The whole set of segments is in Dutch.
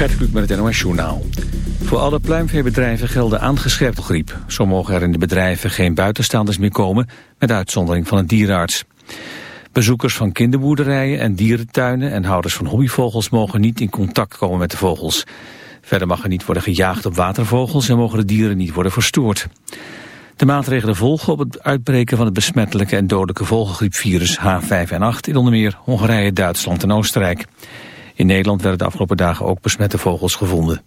Gert met het NOS Journaal. Voor alle pluimveebedrijven gelden aangescherpte griep. Zo mogen er in de bedrijven geen buitenstaanders meer komen... met uitzondering van een dierenarts. Bezoekers van kinderboerderijen en dierentuinen... en houders van hobbyvogels mogen niet in contact komen met de vogels. Verder mag er niet worden gejaagd op watervogels... en mogen de dieren niet worden verstoord. De maatregelen volgen op het uitbreken van het besmettelijke... en dodelijke vogelgriepvirus H5N8 in onder meer Hongarije, Duitsland en Oostenrijk. In Nederland werden de afgelopen dagen ook besmette vogels gevonden.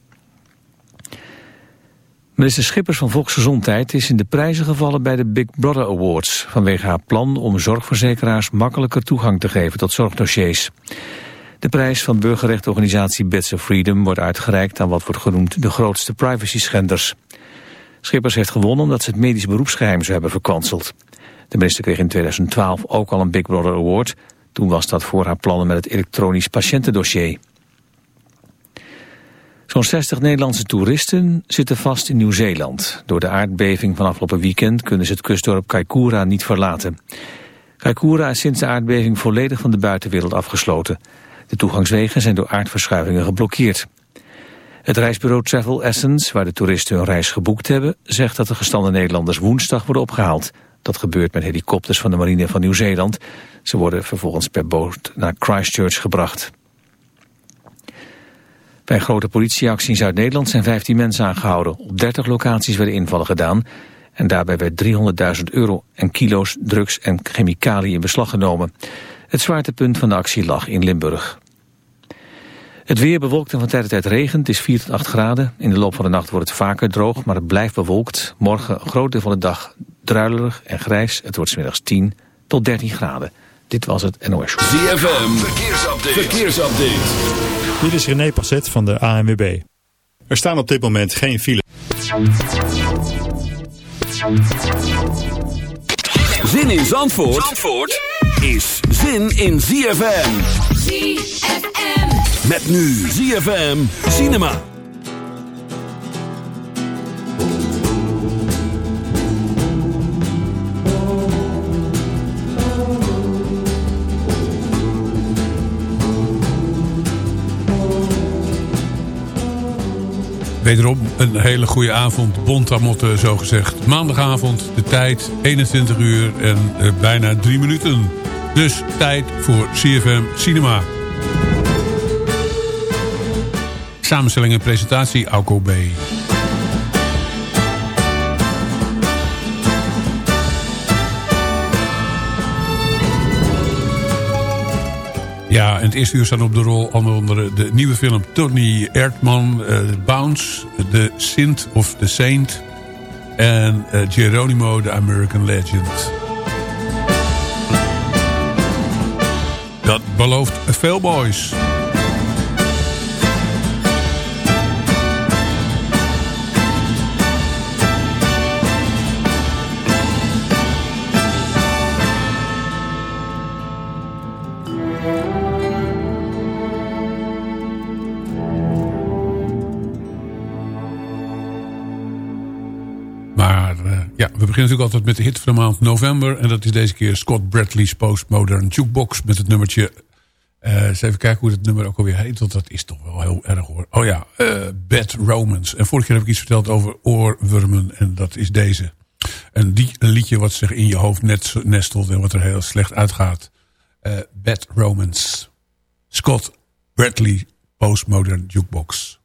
Minister Schippers van Volksgezondheid is in de prijzen gevallen bij de Big Brother Awards... vanwege haar plan om zorgverzekeraars makkelijker toegang te geven tot zorgdossiers. De prijs van burgerrechtenorganisatie Beds of Freedom wordt uitgereikt aan wat wordt genoemd de grootste privacy-schenders. Schippers heeft gewonnen omdat ze het medisch beroepsgeheim zou hebben verkwanseld. De minister kreeg in 2012 ook al een Big Brother Award... Toen was dat voor haar plannen met het elektronisch patiëntendossier. Zo'n 60 Nederlandse toeristen zitten vast in Nieuw-Zeeland. Door de aardbeving van afgelopen weekend kunnen ze het kustdorp Kaikoura niet verlaten. Kaikoura is sinds de aardbeving volledig van de buitenwereld afgesloten. De toegangswegen zijn door aardverschuivingen geblokkeerd. Het reisbureau Travel Essence, waar de toeristen hun reis geboekt hebben... zegt dat de gestande Nederlanders woensdag worden opgehaald. Dat gebeurt met helikopters van de marine van Nieuw-Zeeland. Ze worden vervolgens per boot naar Christchurch gebracht. Bij een grote politieactie in Zuid-Nederland zijn 15 mensen aangehouden. Op 30 locaties werden invallen gedaan. En daarbij werd 300.000 euro en kilo's drugs en chemicaliën in beslag genomen. Het zwaartepunt van de actie lag in Limburg. Het weer bewolkt en van tijd tot tijd regent. Het is 4 tot 8 graden. In de loop van de nacht wordt het vaker droog, maar het blijft bewolkt. Morgen een groot deel van de dag druilerig en grijs. Het wordt smiddags 10 tot 13 graden. Dit was het NOS Show. ZFM, verkeersupdate. verkeersupdate. Dit is René Passet van de ANWB. Er staan op dit moment geen file. Zin in Zandvoort, Zandvoort is zin in ZFM. ZFM. Met nu ZFM Cinema. Wederom een hele goede avond. Bontamotte zo gezegd. Maandagavond, de tijd 21 uur en uh, bijna 3 minuten. Dus tijd voor CFM Cinema. Samenstelling en presentatie, Alco B. Ja, en het eerste uur staan op de rol onder andere de nieuwe film Tony Erdman, uh, Bounce, The Sint of The Saint en uh, Geronimo, The American Legend. Dat belooft veel boys. Beginnen natuurlijk altijd met de hit van de maand november. En dat is deze keer Scott Bradley's Postmodern Jukebox met het nummertje... Uh, eens even kijken hoe het nummer ook alweer heet. Want dat is toch wel heel erg hoor. Oh ja, uh, Bad Romans. En vorige keer heb ik iets verteld over oorwormen. En dat is deze. En die, een liedje wat zich in je hoofd net nestelt en wat er heel slecht uitgaat. Uh, Bad Romans. Scott Bradley Postmodern Jukebox.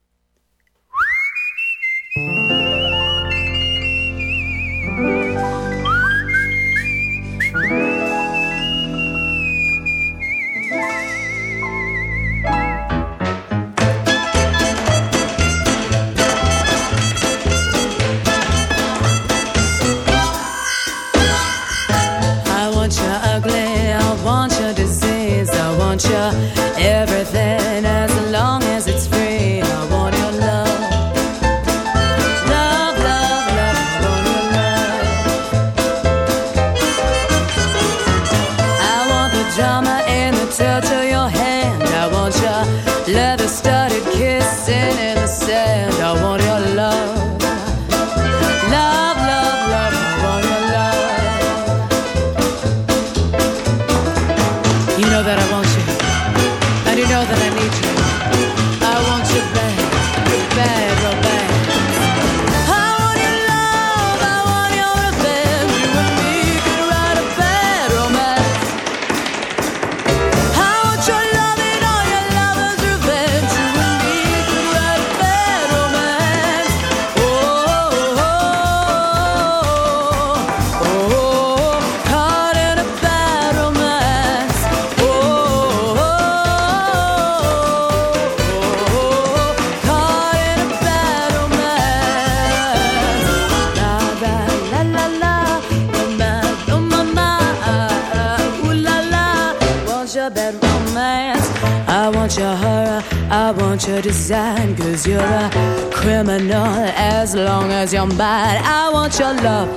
Want your horror, I want your design. Cause you're a criminal as long as you're mine. I want your love.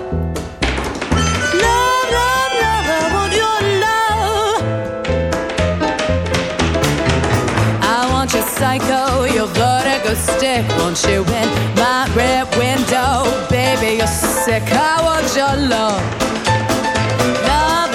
Love, love, love, I want your love. I want your psycho, your vertigo stick. Won't you in my rear window? Baby, you're sick. I want your love. your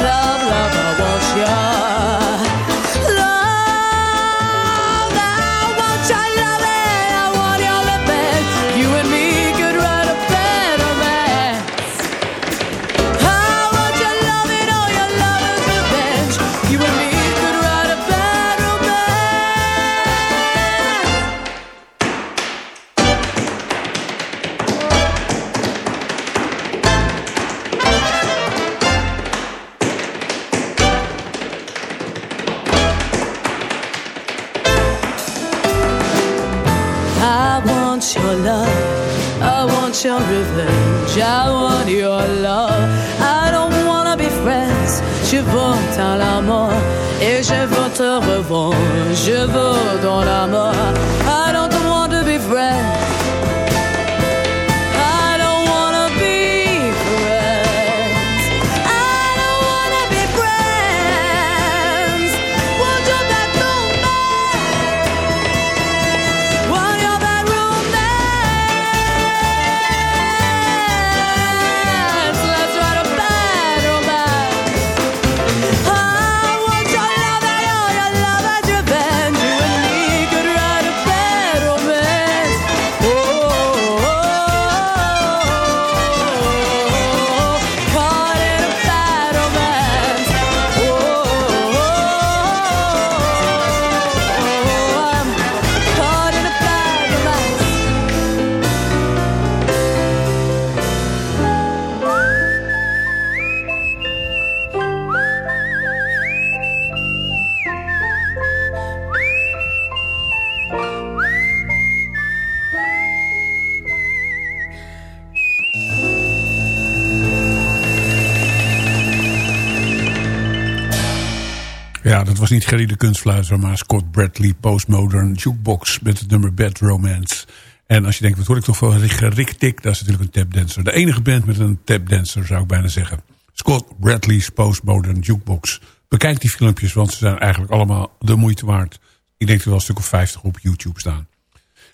niet Gerry de Kunstfluiter, maar Scott Bradley Postmodern Jukebox met het nummer Bad Romance. En als je denkt, wat hoor ik toch voor Rick Tick, dat is natuurlijk een tapdancer. De enige band met een tapdancer zou ik bijna zeggen. Scott Bradley's Postmodern Jukebox. Bekijk die filmpjes, want ze zijn eigenlijk allemaal de moeite waard. Ik denk er wel een stuk of 50 op YouTube staan.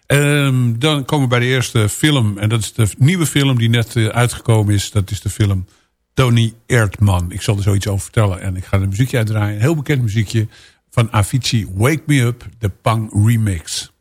Um, dan komen we bij de eerste film. En dat is de nieuwe film die net uh, uitgekomen is. Dat is de film Tony Erdman. Ik zal er zoiets over vertellen. En ik ga een muziekje uitdraaien. Een heel bekend muziekje van Avicii. Wake Me Up, de Pang Remix.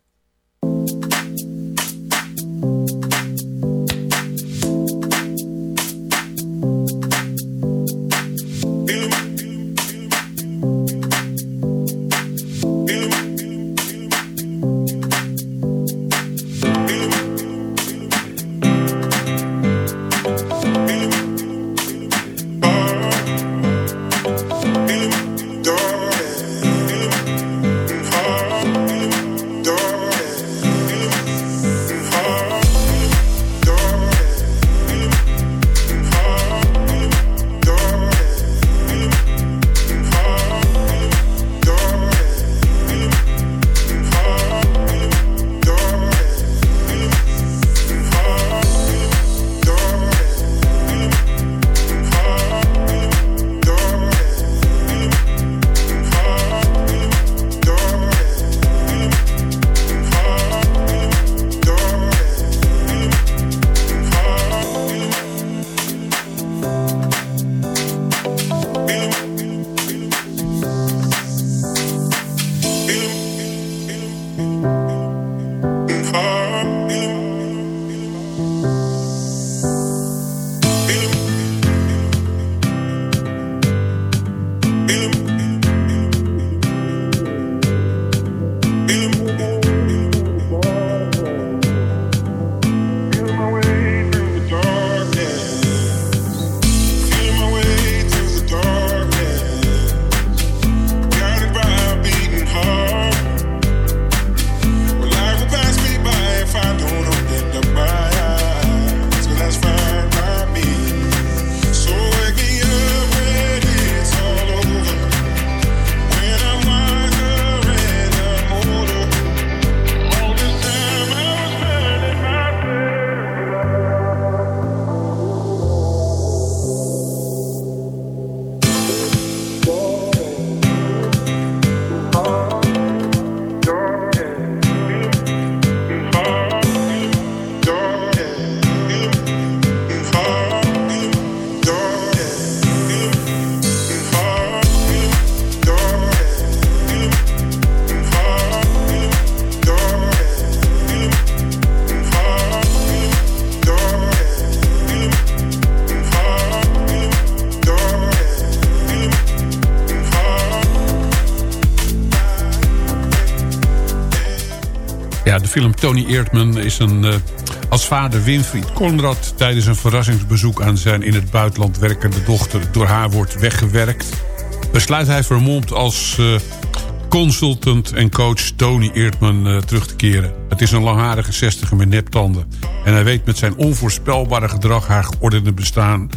De film Tony Eertman is een, uh, als vader Winfried Conrad... tijdens een verrassingsbezoek aan zijn in het buitenland werkende dochter... door haar wordt weggewerkt. Besluit hij vermomd als uh, consultant en coach Tony Eertman uh, terug te keren. Het is een langharige zestiger met neptanden. En hij weet met zijn onvoorspelbare gedrag haar geordende bestaan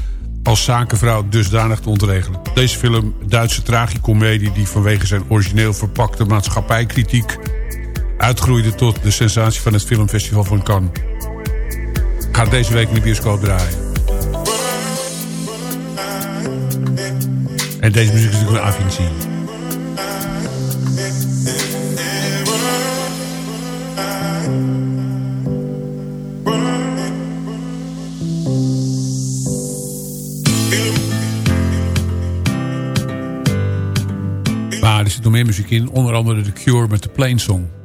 als zakenvrouw dusdanig te ontregelen. Deze film, Duitse tragicomedie... die vanwege zijn origineel verpakte maatschappijkritiek... uitgroeide tot de sensatie van het filmfestival van Cannes. Gaat deze week in de bioscoop draaien. En deze muziek is natuurlijk een affinity. er zit nog meer muziek in. Onder andere The Cure met de Plain Song.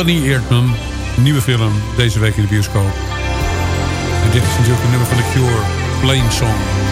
Tony Eertman, nieuwe film, deze week in de bioscoop. En dit is natuurlijk een nummer van The Cure, Plain Song.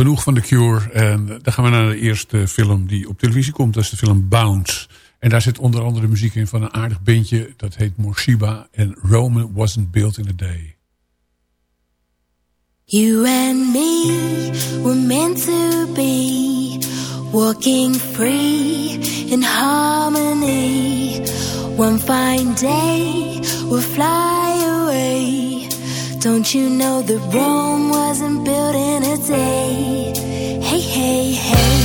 Genoeg van The Cure. En dan gaan we naar de eerste film die op televisie komt. Dat is de film Bounce. En daar zit onder andere muziek in van een aardig bandje. Dat heet Morshiba. En Rome wasn't built in a day. You and me were meant to be Walking free in harmony One fine day we'll fly away Don't you know that Rome wasn't built in a day? Hey, hey, hey.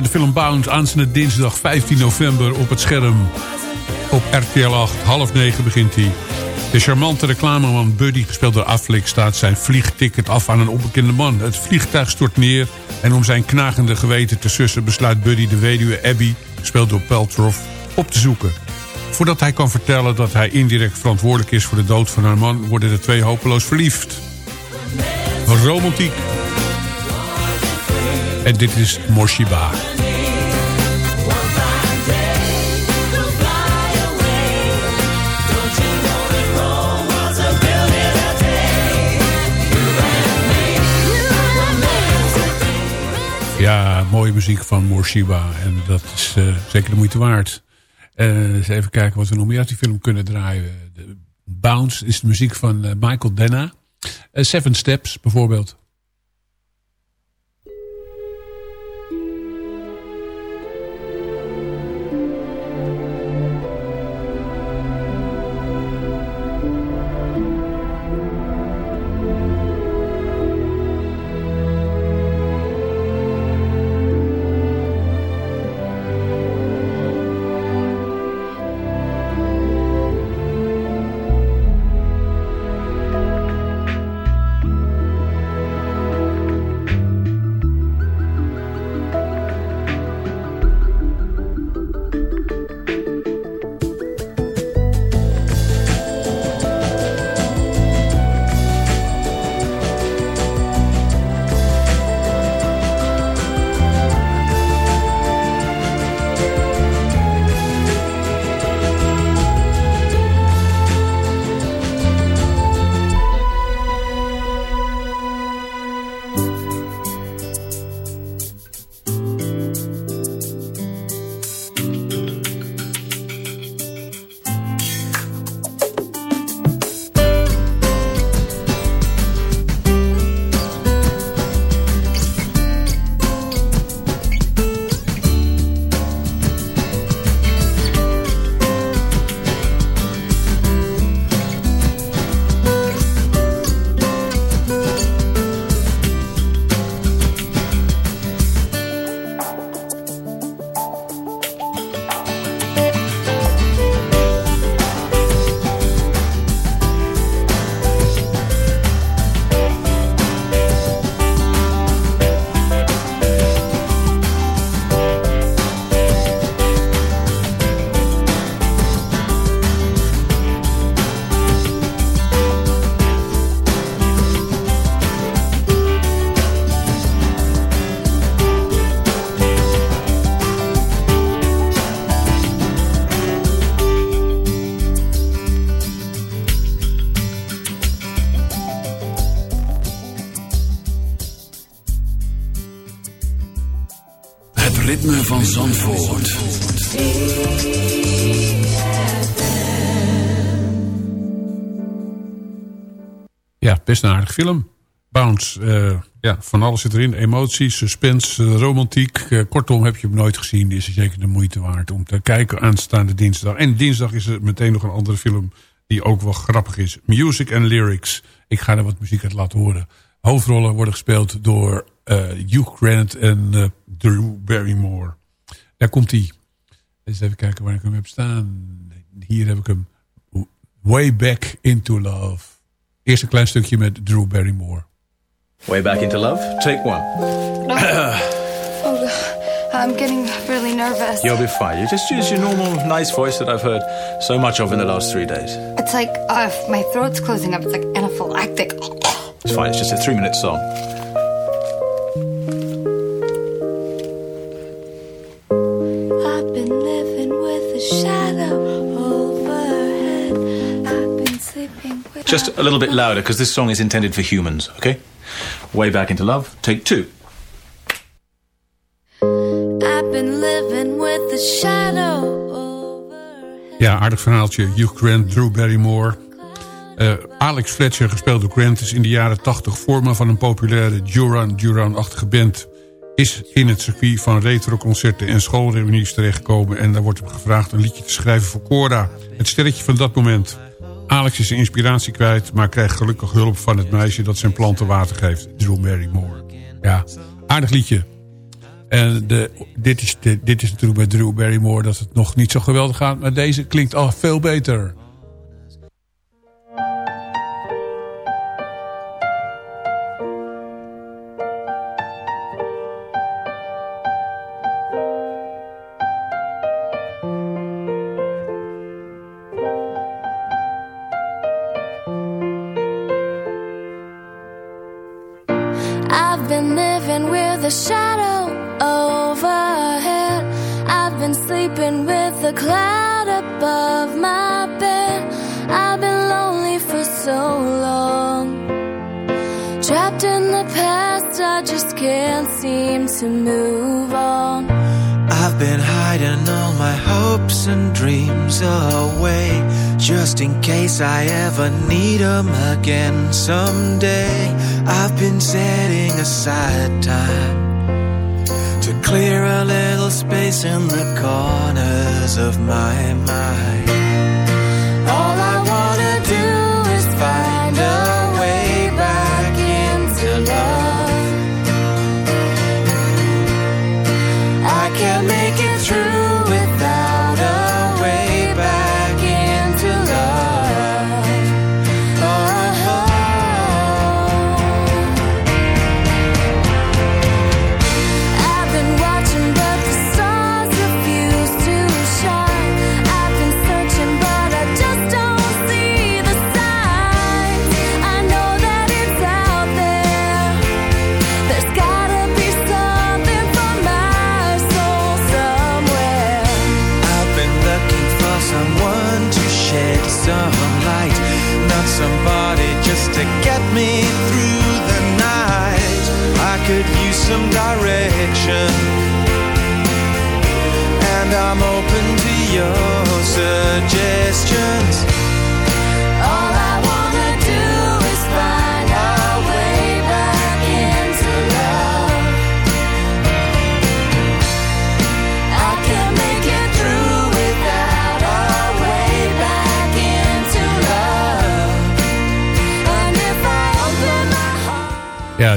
De film Bound aanstaande dinsdag 15 november op het scherm. Op RTL 8, half negen begint hij. De charmante reclameman Buddy, gespeeld door Affleck... staat zijn vliegticket af aan een onbekende man. Het vliegtuig stort neer en om zijn knagende geweten te sussen... besluit Buddy de weduwe Abby, gespeeld door Peltroff, op te zoeken. Voordat hij kan vertellen dat hij indirect verantwoordelijk is... voor de dood van haar man, worden de twee hopeloos verliefd. Romantiek en dit is Morshiba. Ja, mooie muziek van Morshiba. En dat is uh, zeker de moeite waard. Uh, eens even kijken wat we nog meer uit die film kunnen draaien. De Bounce is de muziek van uh, Michael Denna. Seven Steps bijvoorbeeld. Ritme van Zandvoort. Ja, best een aardig film. Bounce, uh, ja, van alles zit erin. Emotie, suspense, uh, romantiek. Uh, kortom, heb je hem nooit gezien. Is het zeker de moeite waard om te kijken aanstaande dinsdag. En dinsdag is er meteen nog een andere film die ook wel grappig is. Music and Lyrics. Ik ga er wat muziek uit laten horen. Hoofdrollen worden gespeeld door Hugh Grant en Drew Barrymore. Daar komt hij. Eens even kijken waar ik hem heb staan. Hier heb ik hem. Way Back Into Love. Eerst een klein stukje met Drew Barrymore. Way Back Into Love, take one. oh, I'm getting really nervous. You'll be fine. You just use your normal nice voice that I've heard so much of in the last three days. It's like uh, my throat's closing up. It's like anaphylactic. It's fine. It's just a three-minute song. Just a little bit louder because this song is intended for humans, okay? Way back into love, take two. I've been living with the shadow Ja, aardig verhaaltje. Hugh Grant, Drew Barrymore. Uh, Alex Fletcher, gespeeld door Grant, is in de jaren 80 vormen van een populaire Duran Duran-achtige band. Is in het circuit van retroconcerten en schoolreunies terechtgekomen... en daar wordt hem gevraagd een liedje te schrijven voor Cora. Het sterretje van dat moment. Alex is zijn inspiratie kwijt, maar krijgt gelukkig hulp van het meisje dat zijn planten water geeft. Drew Barrymore. Ja, aardig liedje. En de, dit, is, dit is natuurlijk bij Drew Barrymore dat het nog niet zo geweldig gaat. Maar deze klinkt al veel beter. the shadow overhead. I've been sleeping with the cloud above my bed. I've been lonely for so long. Trapped in the past, I just can't seem to move on. I've been hiding all my hopes and dreams away. Just in case I ever need them again someday. I've been setting aside time to clear a little space in the corners of my mind. Some direction. And I'm open to your suggestions.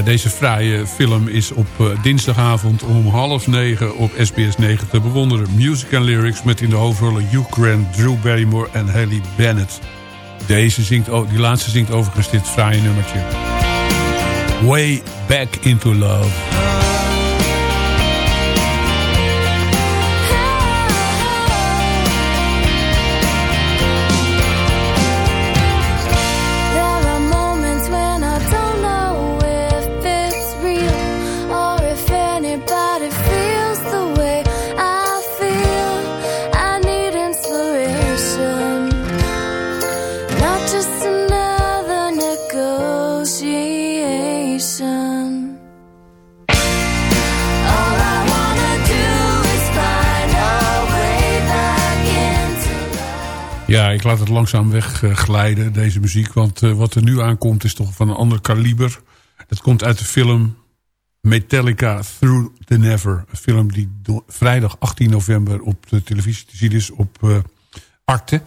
Deze fraaie film is op uh, dinsdagavond om half negen op SBS 9 te bewonderen. Music and lyrics met in de hoofdrollen Hugh Grant, Drew Barrymore en Haley Bennett. Deze zingt, die laatste zingt overigens dit fraaie nummertje. Way Back Into Love. Laat het langzaam wegglijden, deze muziek. Want uh, wat er nu aankomt is toch van een ander kaliber. Het komt uit de film Metallica Through the Never. Een film die vrijdag 18 november op de televisie te zien is op uh, Arte.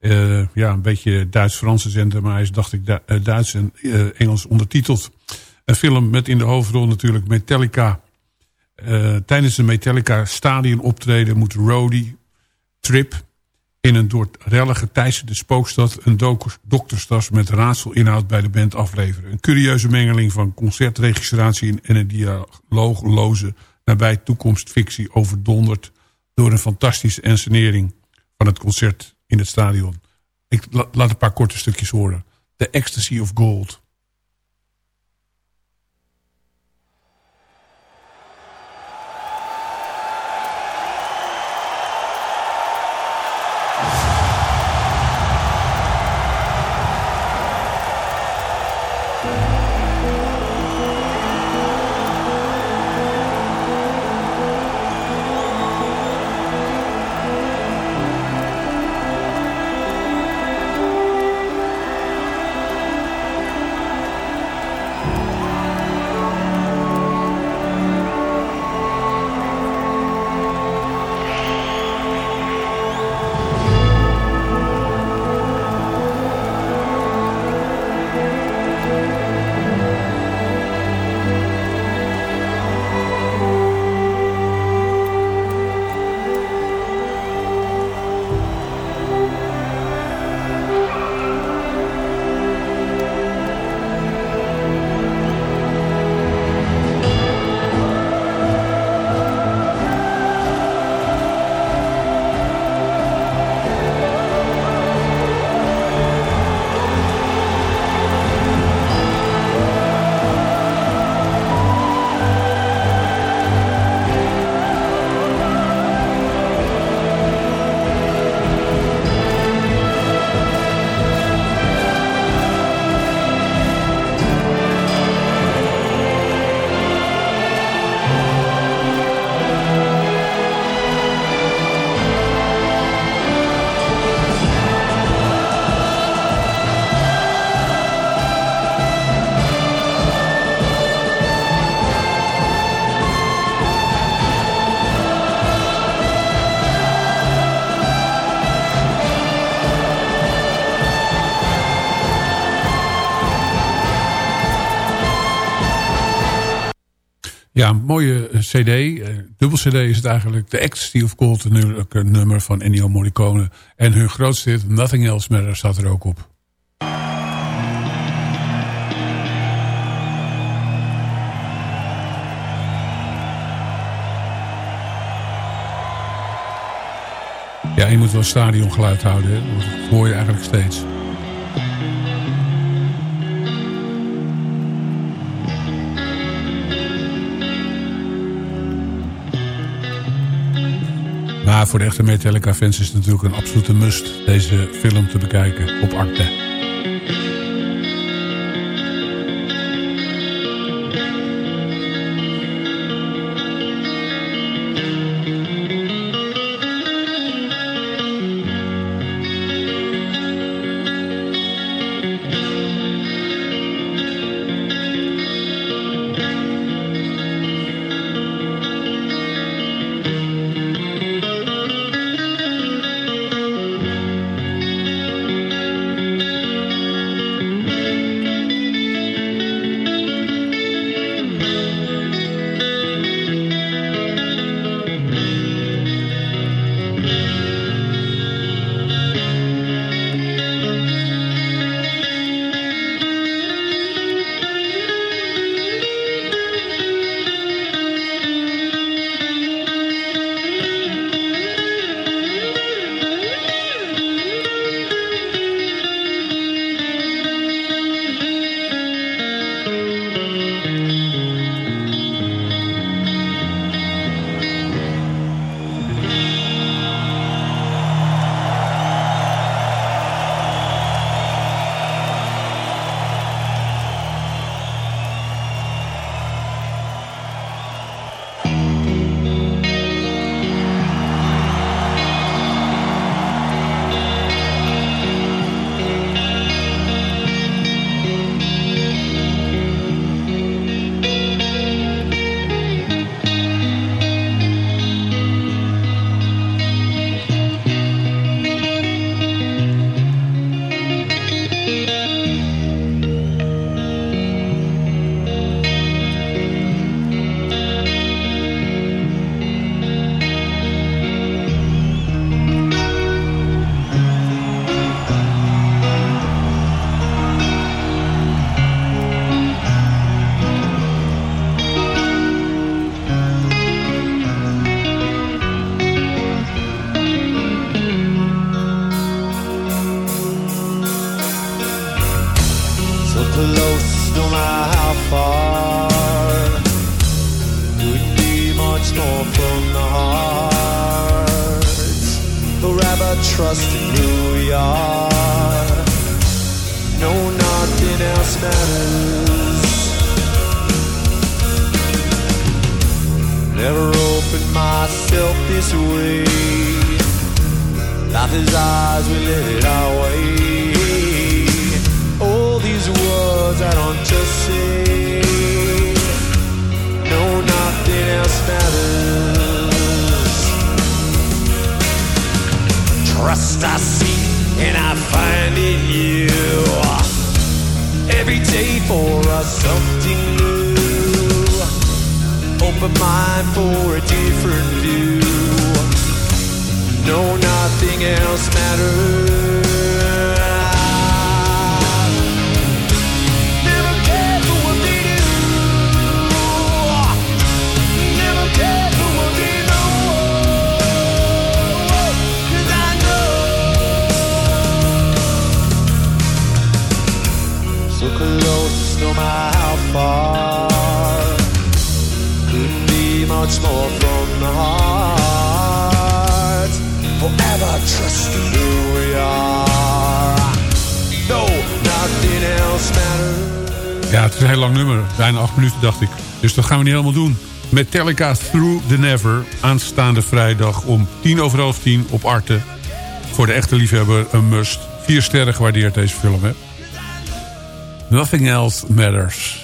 Uh, ja, een beetje Duits-Franse zender, maar hij is, dacht ik, du Duits en Engels ondertiteld. Een film met in de hoofdrol natuurlijk Metallica. tijdens de Metallica stadion optreden moet Rody Trip in een door rellen geteisterde spookstad... een dokterstas met raadselinhoud bij de band afleveren. Een curieuze mengeling van concertregistratie... en een dialoogloze nabij toekomstfictie overdonderd... door een fantastische ensenering van het concert in het stadion. Ik laat een paar korte stukjes horen. The Ecstasy of Gold... Ja, een mooie eh, cd. Uh, dubbel cd is het eigenlijk. The Ecstasy of Gold, een nummer van Ennio Morricone. En hun grootste hit, Nothing Else Matters, staat er ook op. Ja, je moet wel stadiongeluid houden. Hè? Dat hoor je eigenlijk steeds. Maar voor de echte Metallica-fans is het natuurlijk een absolute must... deze film te bekijken op Arte. Never opened myself this way. Life is ours, we live it our way. All these words I don't just say. No, nothing else matters. Trust I see and I find in you. Every day for us something new. Open mind for a different view. No, nothing else matters. Never cared for what they do. Never cared for what they know. 'Cause I know so close, no matter how far. Trusting who we are. No, nothing else matters. Ja, het is een heel lang nummer. Bijna acht minuten, dacht ik. Dus dat gaan we niet helemaal doen. Metallica Through the Never. Aanstaande vrijdag om tien over half tien op Arte. Voor de echte liefhebber een must. Vier sterren gewaardeerd deze film, hè. Nothing else matters.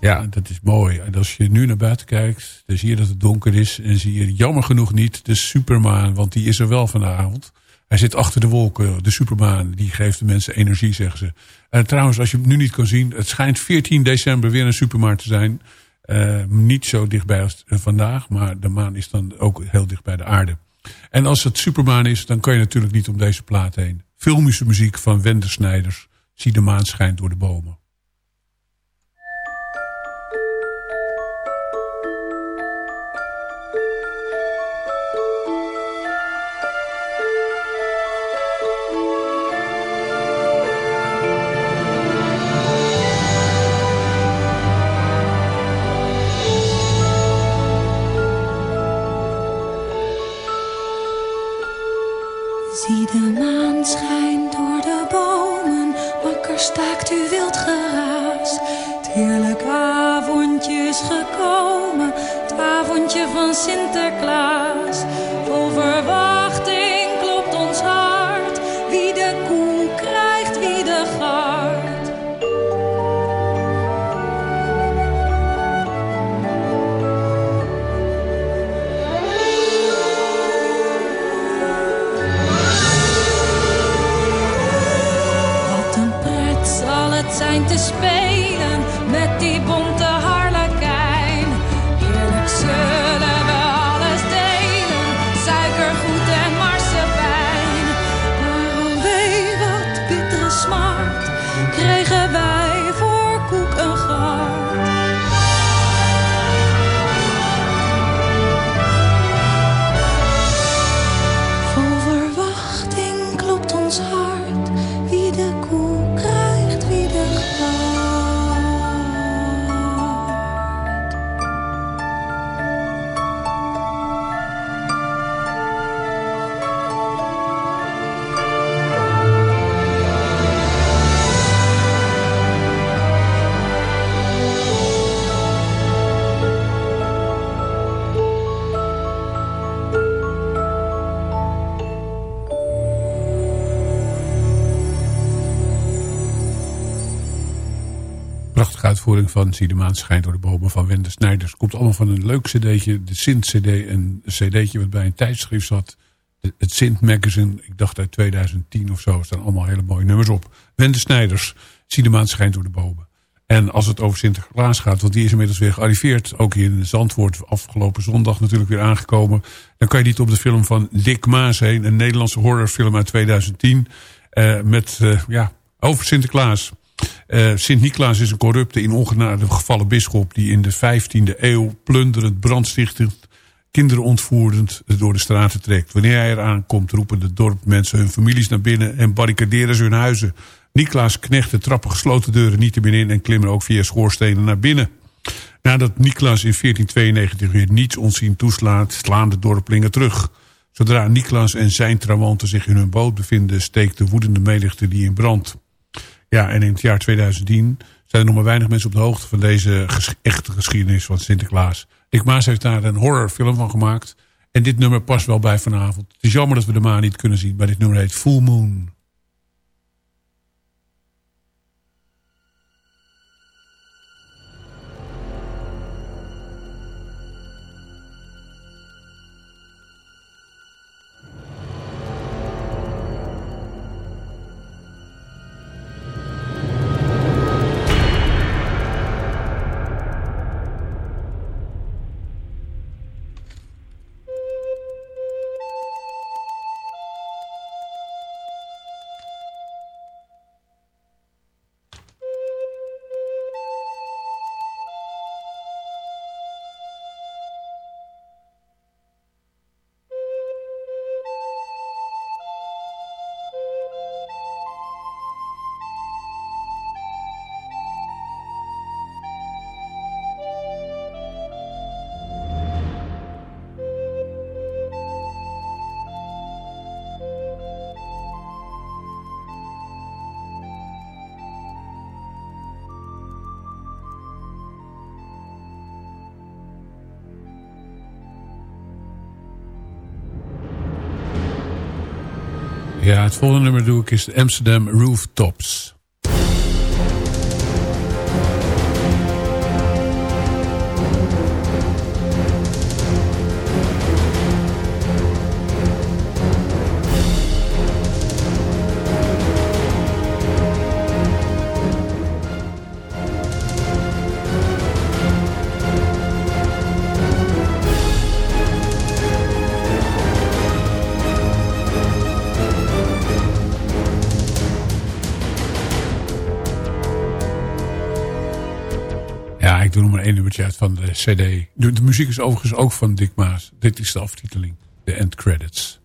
Ja, dat is mooi. En als je nu naar buiten kijkt, dan zie je dat het donker is. En zie je jammer genoeg niet de Supermaan, want die is er wel vanavond. Hij zit achter de wolken, de Supermaan. Die geeft de mensen energie, zeggen ze. En trouwens, als je hem nu niet kan zien, het schijnt 14 december weer een Supermaan te zijn. Eh, niet zo dichtbij als eh, vandaag, maar de maan is dan ook heel dicht bij de aarde. En als het Supermaan is, dan kan je natuurlijk niet om deze plaat heen. Filmische muziek van Wender Snijders. Zie de maan schijnt door de bomen. Van Zie de maan schijnt door de bomen van Wende Snijders. Komt allemaal van een leuk cd'tje. De Sint cd. Een cd'tje wat bij een tijdschrift zat. Het Sint Magazine. Ik dacht uit 2010 of zo. Staan allemaal hele mooie nummers op. Wende Snijders. Zie de maan schijnt door de bomen. En als het over Sinterklaas gaat. Want die is inmiddels weer gearriveerd. Ook in Zandvoort. Afgelopen zondag natuurlijk weer aangekomen. Dan kan je niet op de film van Dick Maas heen. Een Nederlandse horrorfilm uit 2010. eh, met, eh, ja, over Sinterklaas. Eh, Sint-Niklaas is een corrupte, in ongenade gevallen bisschop... die in de 15e eeuw plunderend, brandstichtend... kinderen ontvoerend door de straten trekt. Wanneer hij eraan komt, roepen de dorpmensen hun families naar binnen... en barricaderen ze hun huizen. Niklaas knechten trappen gesloten deuren niet te binnen in... en klimmen ook via schoorstenen naar binnen. Nadat Niklaas in 1492 weer niets onzien toeslaat... slaan de dorpelingen terug. Zodra Niklas en zijn trawanten zich in hun boot bevinden... steekt de woedende menigte die in brand. Ja, en in het jaar 2010 zijn er nog maar weinig mensen op de hoogte... van deze echte geschiedenis van Sinterklaas. Dick Maas heeft daar een horrorfilm van gemaakt... En dit nummer past wel bij vanavond. Het is jammer dat we de maan niet kunnen zien, maar dit nummer heet Full Moon. Ja, het volgende nummer doe ik is Amsterdam Rooftops. Uit van de cd. De, de, muziek is overigens ook van Dick Maas. Dit is de aftiteling. De end credits.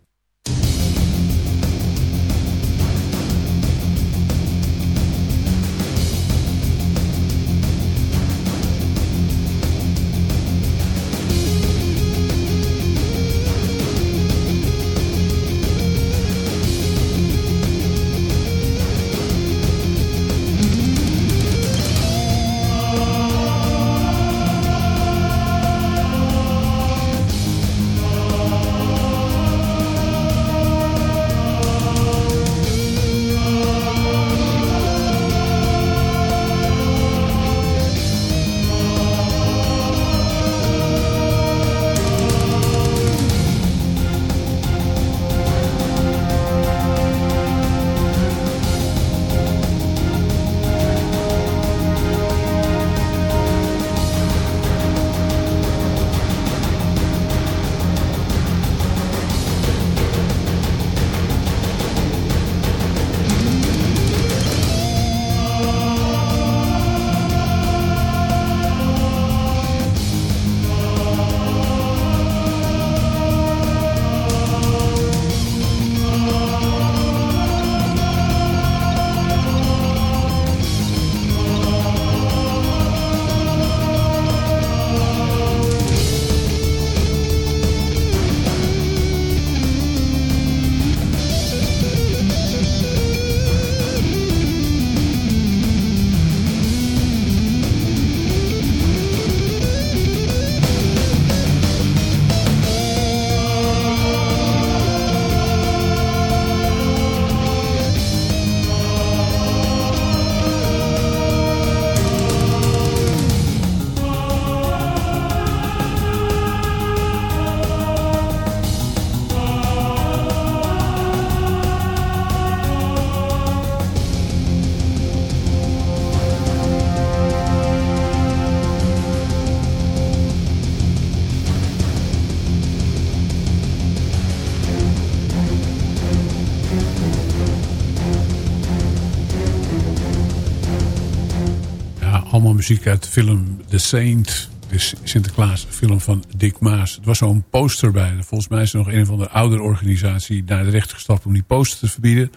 Muziek uit de film The Saint. De Sinterklaas film van Dick Maas. Het was zo'n poster bij. Volgens mij is er nog een van de oudere organisatie naar de rechter gestapt om die poster te verbieden.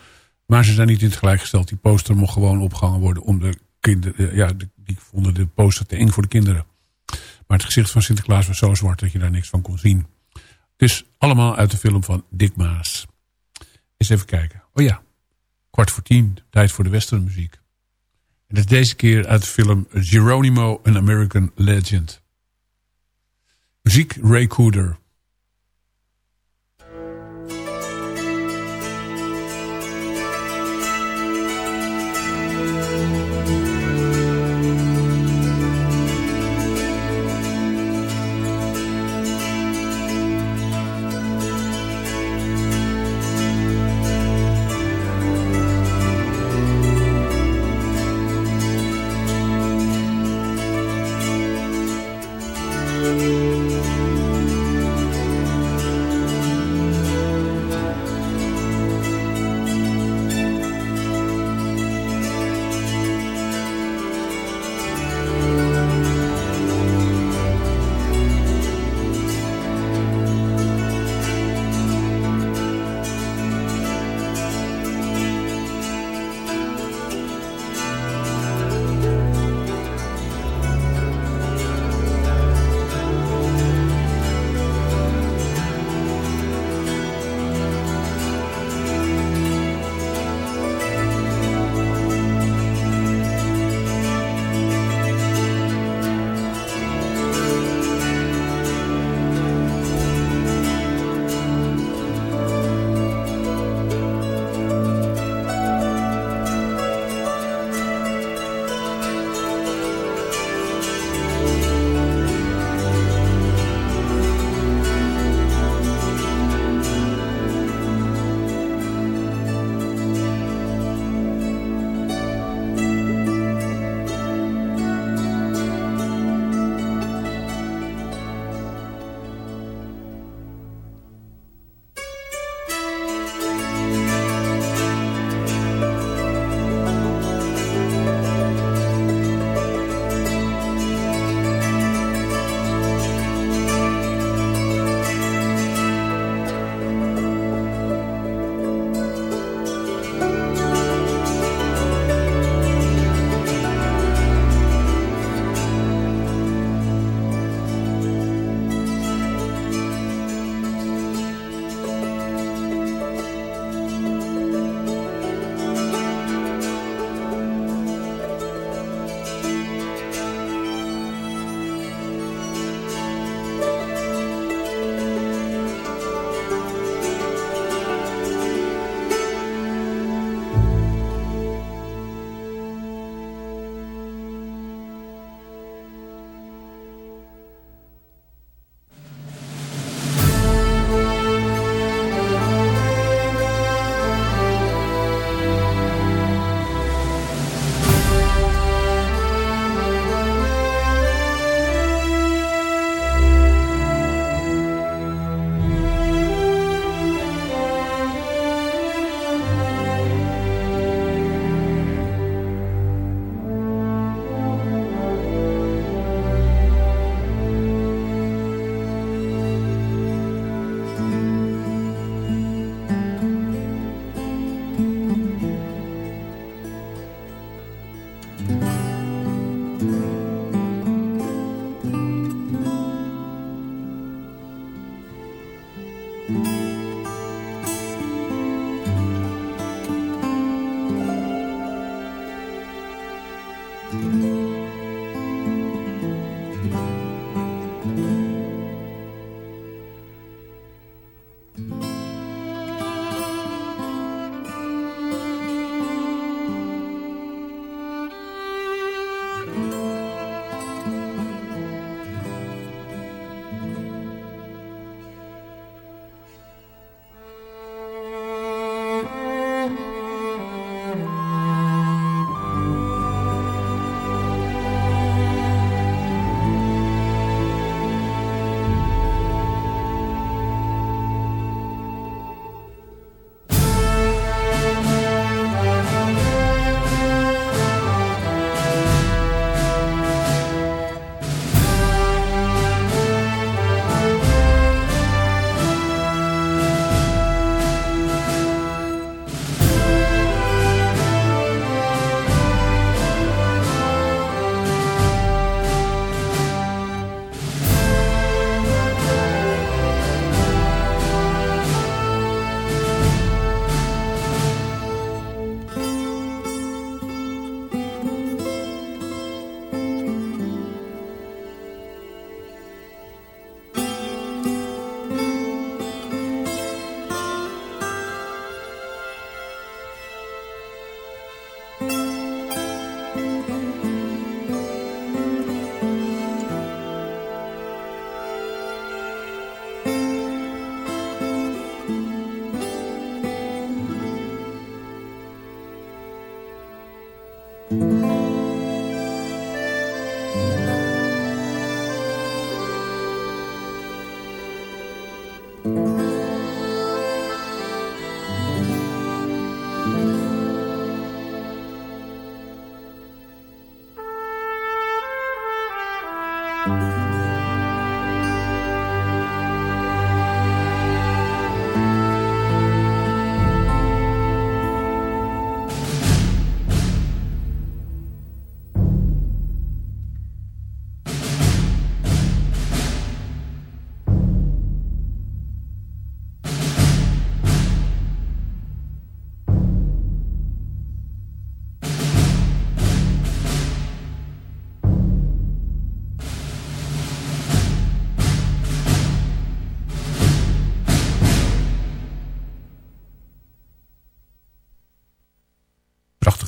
Maar ze zijn niet in het gelijk gesteld. Die poster mocht gewoon opgehangen worden om de kinderen. Ja, die vonden de poster te eng voor de kinderen. Maar het gezicht van Sinterklaas was zo zwart dat je daar niks van kon zien. Dus allemaal uit de film van Dick Maas. Eens even kijken. Oh ja, kwart voor tien. Tijd voor de westernmuziek. Dat is deze keer uit de film Geronimo, An American Legend. Muziek Ray Cooder.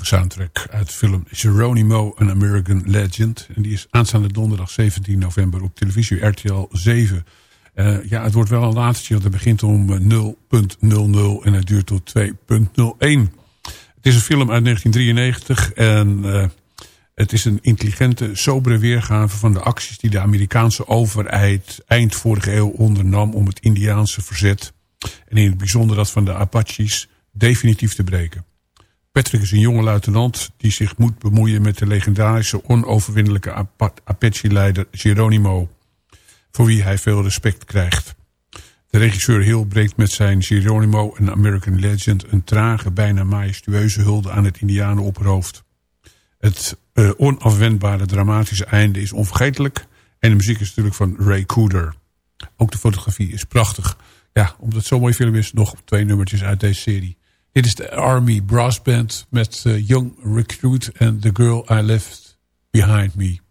Soundtrack uit film Geronimo, An American Legend. En die is aanstaande donderdag 17 november op televisie RTL 7. Uh, eh, ja, het wordt wel een laatste, want het begint om 0.00 eh, en het duurt tot 2.01. Het is een film uit 1993 en uh, het is een intelligente, sobere weergave van de acties die de Amerikaanse overheid eind vorige eeuw ondernam om het Indiaanse verzet en in het bijzonder dat van de Apaches definitief te breken. Patrick is een jonge luitenant die zich moet bemoeien met de legendarische onoverwinnelijke Apache-leider Geronimo, voor wie hij veel respect krijgt. De regisseur Hill breekt met zijn Geronimo, een American Legend, een trage, bijna majestueuze hulde aan het Indianenopperhoofd. Het uh, onafwendbare dramatische einde is onvergetelijk en de muziek is natuurlijk van Ray Cooder. Ook de fotografie is prachtig. Ja, omdat het zo'n mooi film is, nog twee nummertjes uit deze serie. Dit is de Army Brass Band met Young Recruit en The Girl I Left Behind Me.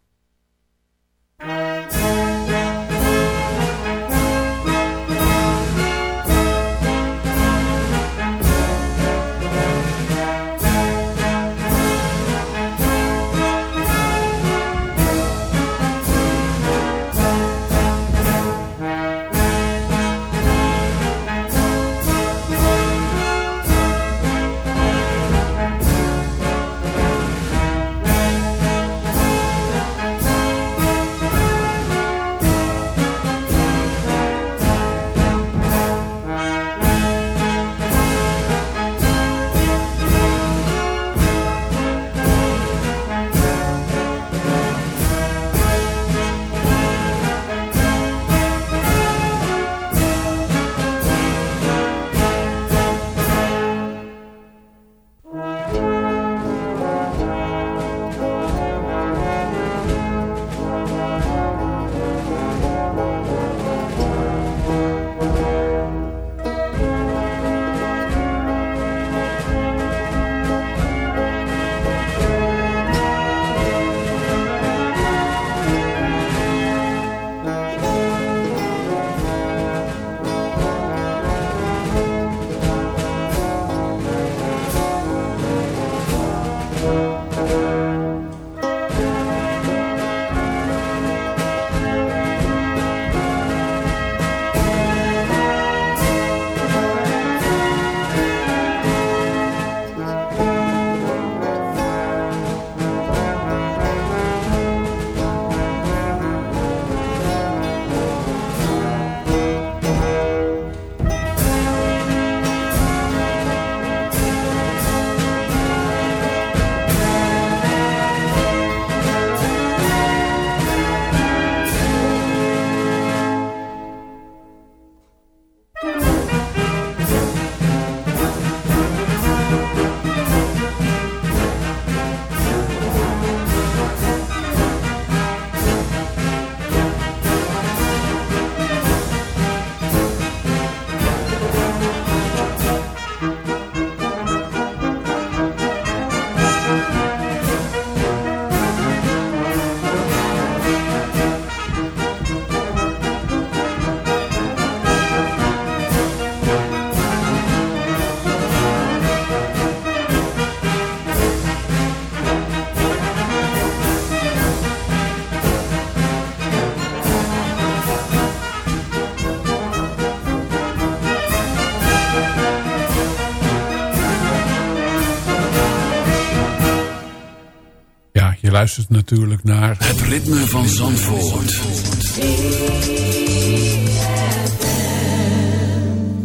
Luistert natuurlijk naar... Het ritme van Zandvoort.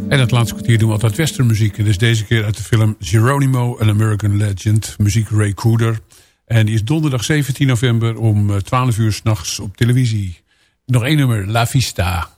En het laatste kwartier doen we altijd westernmuziek. En dus deze keer uit de film Geronimo, an American Legend. Muziek Ray Cooder. En die is donderdag 17 november om 12 uur s'nachts op televisie. Nog één nummer, La Vista.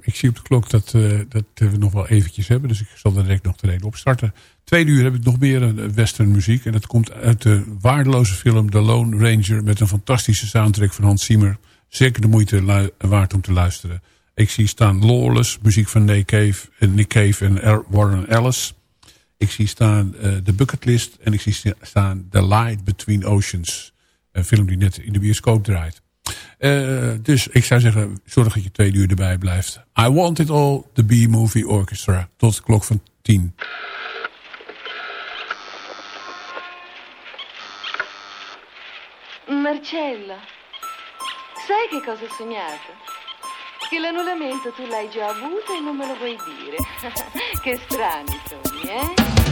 Ik zie op de klok dat, uh, dat we nog wel eventjes hebben. Dus ik zal direct nog de reden opstarten. Tweede uur heb ik nog meer uh, western muziek. En dat komt uit de waardeloze film The Lone Ranger... met een fantastische soundtrack van Hans Zimmer. Zeker de moeite waard om te luisteren. Ik zie staan Lawless, muziek van Nick Cave, Nick Cave en Warren Ellis. Ik zie staan The Bucket List. En ik zie staan The Light Between Oceans. Een film die net in de bioscoop draait. Uh, dus ik zou zeggen, zorg dat je twee uur erbij blijft. I Want It All, the B-Movie Orchestra. Tot de klok van tien. Marcella, sai che cosa ho sognato? Che l'annullamento tu l'hai già avuto e non me lo vuoi dire. che strani sogni, eh?